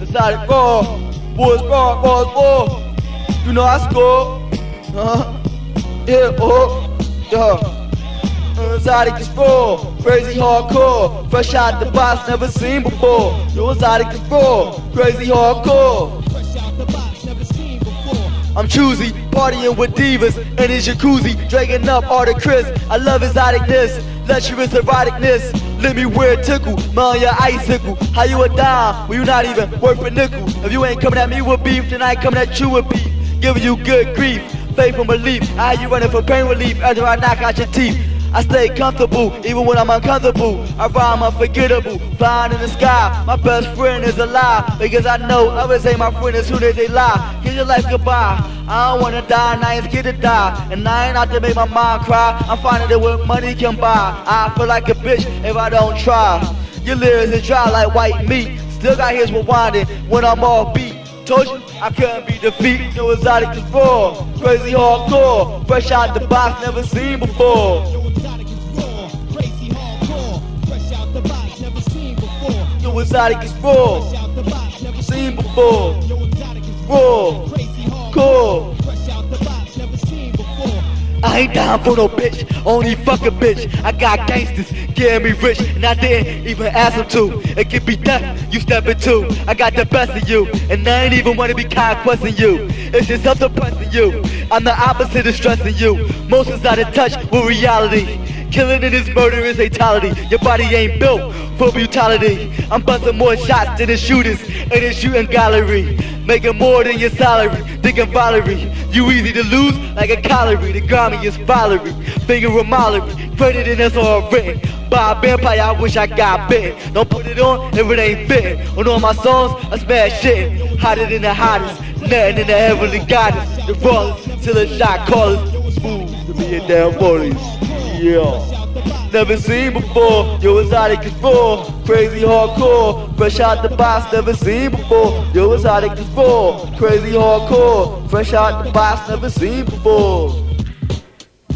exotic raw. Boys raw, boys raw. You know I score. Uh-huh. Yeah, oh, yeah. Exotic raw, crazy hardcore. Fresh out the box, never seen before. Yo, exotic raw, crazy hardcore. I'm choosy, partying with divas in his jacuzzi, dragging up all the crisp. I love exoticness, luxurious eroticness. Let me wear a tickle, man, your icicle. How you a dime when you not even worth a nickel? If you ain't coming at me with beef, then I ain't coming at you with beef. Giving you good grief, faith and belief. How you running for pain relief after I knock out your teeth? I stay comfortable, even when I'm uncomfortable. I rhyme unforgettable, flying in the sky. My best friend is alive, because I know others ain't my friend as soon as they lie. Give your life goodbye. I don't wanna die, and I ain't scared to die. And I ain't out to make my mind cry. I'm finding that what money can buy. I feel like a bitch if I don't try. Your lyrics is dry like white meat. Still got his rewinding when I'm off beat. Told you I couldn't be defeated. No exotic is raw, crazy hardcore, fresh out the box, never seen before. Yo, exotic is raw, seen before. Raw, I ain't down for no bitch, only fuck a bitch. I got gangsters getting me rich, and I didn't even ask them to. It could be death, you step into. I got the best of you, and I ain't even wanna be conquesting you. It's just something pressing you. I'm the opposite of stressing you. Most is out of touch with reality. Killing in this murderous fatality. Your body ain't built for brutality. I'm busting more shots than the shooters in the shooting gallery. Making more than your salary, thinking Valerie. You easy to lose like a calorie. The is Valerie, finger of Mallory. Greater than all written. By a vampire, I wish I got bitten. Don't put it on if it ain't fitting. On all my songs, I smash shit. Hotter than the hottest. Nothing in the heavenly goddess. The rawest till the shot callers. Smooth to be a damn bodies. Yeah. Never seen before, yo exotic is raw, crazy hardcore, fresh out the box, never seen before, yo exotic is raw, crazy hardcore, fresh out the box, never seen before.